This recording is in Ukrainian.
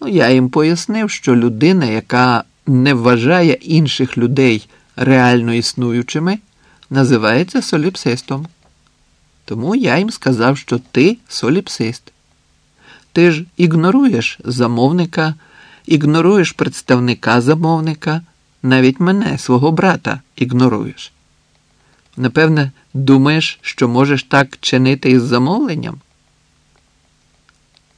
Ну, я їм пояснив, що людина, яка не вважає інших людей реально існуючими, називається соліпсистом. Тому я їм сказав, що ти соліпсист. Ти ж ігноруєш замовника, ігноруєш представника замовника, навіть мене, свого брата, ігноруєш. Напевне, думаєш, що можеш так чинити із замовленням?